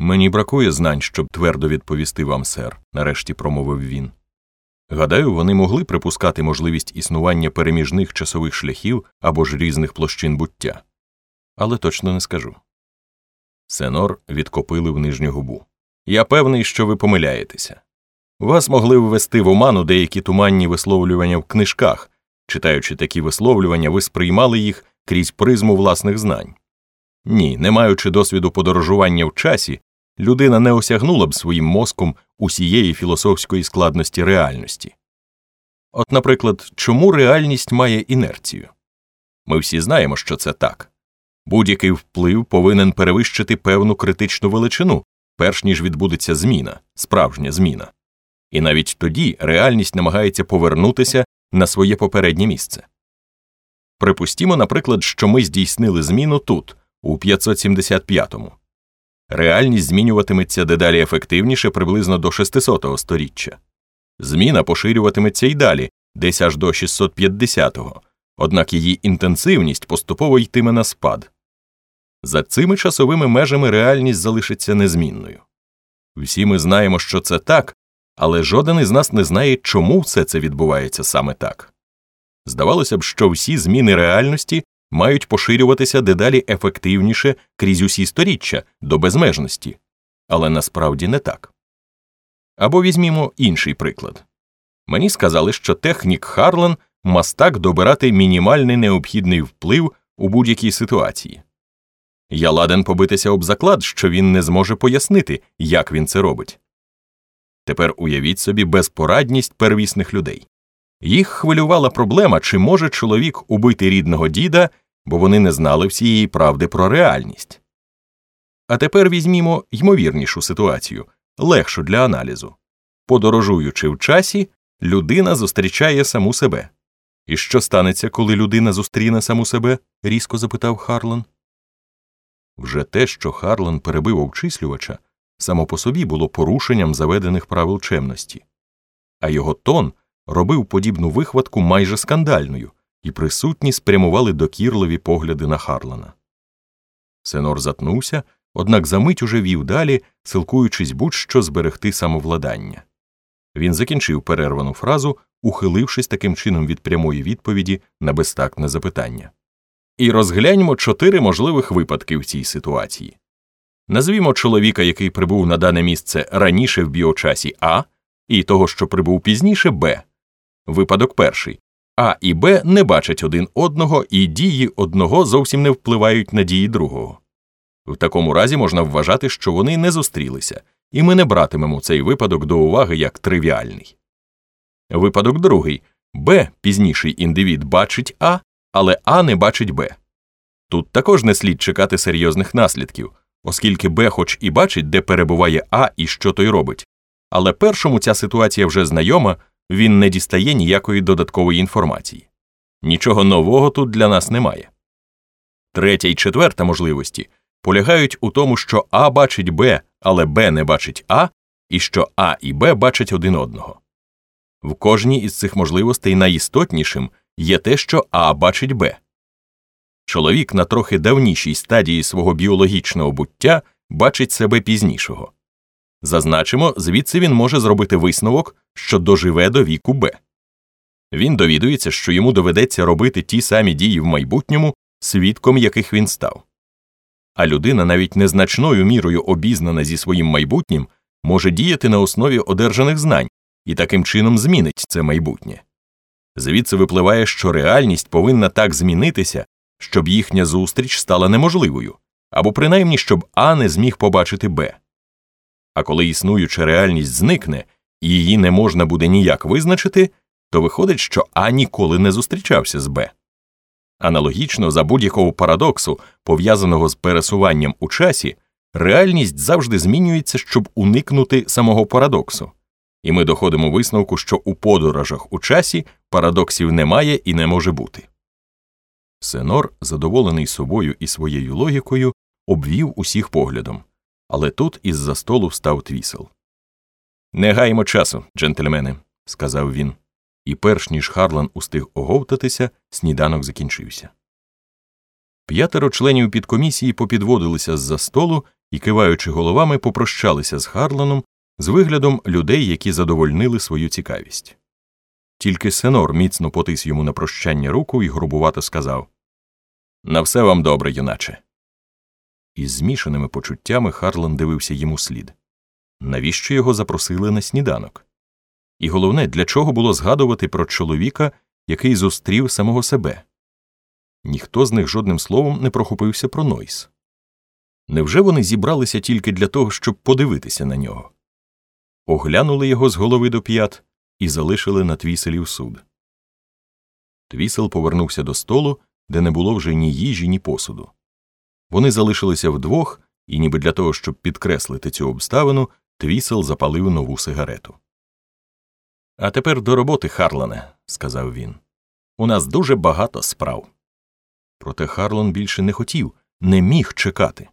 Мені бракує знань, щоб твердо відповісти вам, сер, нарешті промовив він. Гадаю, вони могли припускати можливість існування переміжних часових шляхів або ж різних площин буття, але точно не скажу. Сенор відкопилив нижню губу. Я певний, що ви помиляєтеся. Вас могли ввести в оману деякі туманні висловлювання в книжках. Читаючи такі висловлювання, ви сприймали їх крізь призму власних знань. Ні, не маючи досвіду подорожування в часі, людина не осягнула б своїм мозком усієї філософської складності реальності. От, наприклад, чому реальність має інерцію? Ми всі знаємо, що це так. Будь-який вплив повинен перевищити певну критичну величину, перш ніж відбудеться зміна, справжня зміна. І навіть тоді реальність намагається повернутися на своє попереднє місце. Припустімо, наприклад, що ми здійснили зміну тут, у 575-му. Реальність змінюватиметься дедалі ефективніше приблизно до 600-го сторіччя. Зміна поширюватиметься й далі, десь аж до 650-го, однак її інтенсивність поступово йтиме на спад. За цими часовими межами реальність залишиться незмінною. Всі ми знаємо, що це так, але жоден із нас не знає, чому все це відбувається саме так. Здавалося б, що всі зміни реальності мають поширюватися дедалі ефективніше крізь усі сторіччя до безмежності, але насправді не так. Або візьмімо інший приклад мені сказали, що технік Харлан мастак добирати мінімальний необхідний вплив у будь-якій ситуації. Я ладен побитися об заклад, що він не зможе пояснити, як він це робить. Тепер уявіть собі безпорадність первісних людей. Їх хвилювала проблема, чи може чоловік убити рідного діда, бо вони не знали всієї правди про реальність. А тепер візьмімо ймовірнішу ситуацію, легшу для аналізу. Подорожуючи в часі, людина зустрічає саму себе. І що станеться, коли людина зустріне саму себе? різко запитав Харлан. Вже те, що Харлан перебив обчислювача, само по собі було порушенням заведених правил чемності, а його тон робив подібну вихватку майже скандальною, і присутні спрямували докірливі погляди на Харлана. Сенор затнувся, однак за мить уже вів далі, силкуючись будь-що зберегти самовладання. Він закінчив перервану фразу, ухилившись таким чином від прямої відповіді на безтактне запитання. І розгляньмо чотири можливих випадки в цій ситуації. Назвімо чоловіка, який прибув на дане місце раніше в біочасі А, і того, що прибув пізніше Б. Випадок перший А і Б не бачать один одного, і дії одного зовсім не впливають на дії другого. В такому разі можна вважати, що вони не зустрілися, і ми не братимемо цей випадок до уваги як тривіальний. Випадок другий Б пізніший індивід бачить А, але А не бачить Б. Тут також не слід чекати серйозних наслідків, оскільки Б хоч і бачить, де перебуває А і що той робить. Але першому ця ситуація вже знайома, він не дістає ніякої додаткової інформації. Нічого нового тут для нас немає. Третя і четверта можливості полягають у тому, що А бачить Б, але Б не бачить А, і що А і Б бачать один одного. В кожній із цих можливостей найістотнішим є те, що А бачить Б. Чоловік на трохи давнішій стадії свого біологічного буття бачить себе пізнішого. Зазначимо, звідси він може зробити висновок, що доживе до віку Б. Він довідується, що йому доведеться робити ті самі дії в майбутньому, свідком яких він став. А людина, навіть незначною мірою обізнана зі своїм майбутнім, може діяти на основі одержаних знань і таким чином змінить це майбутнє. Звідси випливає, що реальність повинна так змінитися, щоб їхня зустріч стала неможливою, або принаймні щоб А не зміг побачити Б. А коли існуюча реальність зникне і її не можна буде ніяк визначити, то виходить, що А ніколи не зустрічався з Б. Аналогічно за будь-якого парадоксу, пов'язаного з пересуванням у часі, реальність завжди змінюється, щоб уникнути самого парадоксу, і ми доходимо висновку, що у подорожах у часі парадоксів немає і не може бути. Сенор, задоволений собою і своєю логікою, обвів усіх поглядом, але тут із за столу встав твісел. Не гаймо часу, джентльмени, сказав він, і перш ніж Харлан устиг оговтатися, сніданок закінчився. П'ятеро членів підкомісії попідводилися з-за столу і, киваючи головами, попрощалися з Харланом з виглядом людей, які задовольнили свою цікавість. Тільки Сенор міцно потис йому на прощання руку і грубувато сказав На все вам добре, юначе. Із змішаними почуттями Харлан дивився йому слід. Навіщо його запросили на сніданок? І головне, для чого було згадувати про чоловіка, який зустрів самого себе? Ніхто з них жодним словом не прохопився про Нойс. Невже вони зібралися тільки для того, щоб подивитися на нього? Оглянули його з голови до п'ят і залишили на твіселів суд. Твісел повернувся до столу, де не було вже ні їжі, ні посуду. Вони залишилися вдвох, і, ніби для того, щоб підкреслити цю обставину, твісел запалив нову сигарету. А тепер до роботи, Харлане, сказав він. У нас дуже багато справ. Проте Харлан більше не хотів, не міг чекати.